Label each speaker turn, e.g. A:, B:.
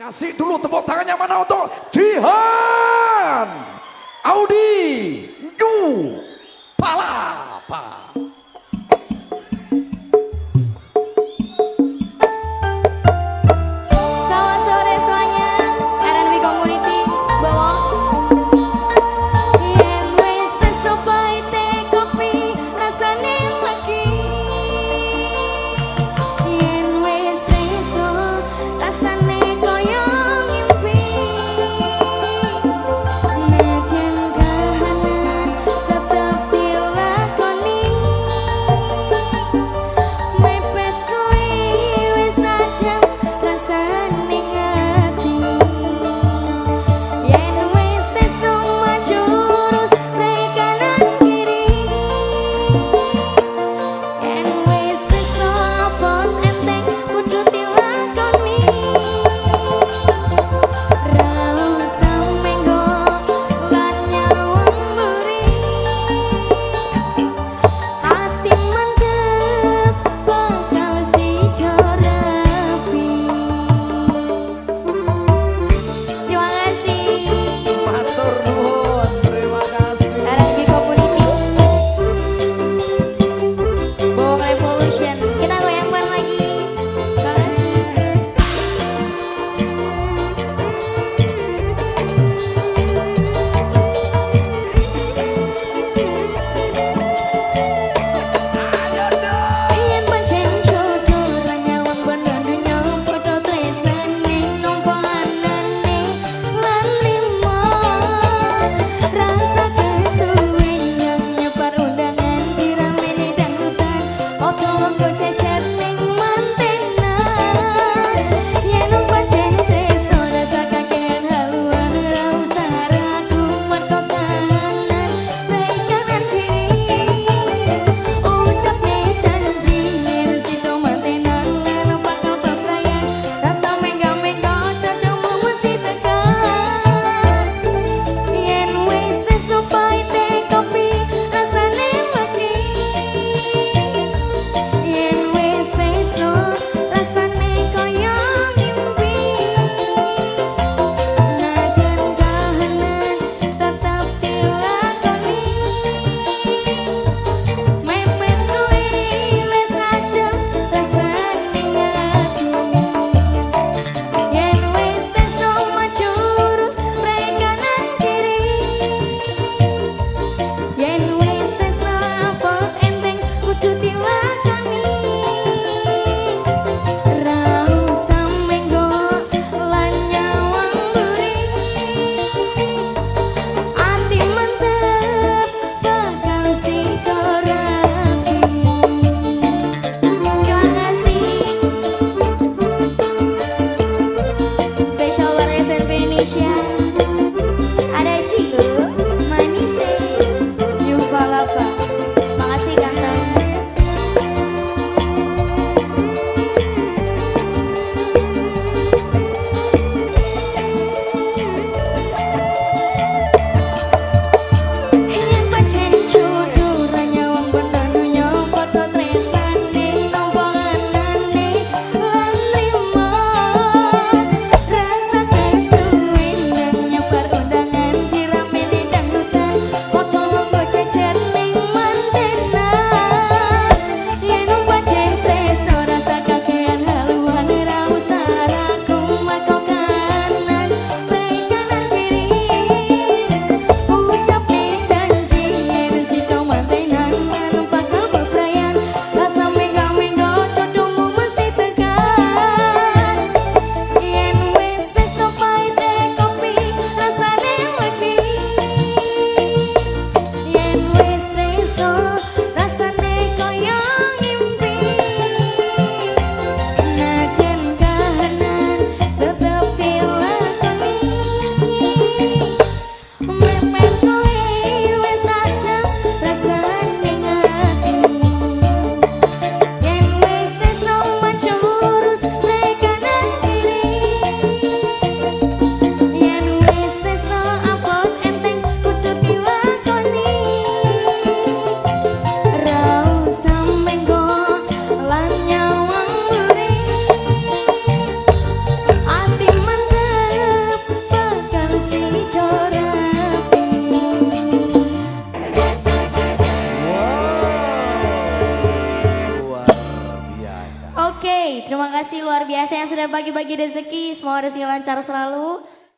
A: Kasih dulu tepuk tangannya mana untuk Jihan Audi Yu Palapa. Kasih luar biasa yang sudah bagi-bagi rezeki. Semoga rezeki lancar selalu.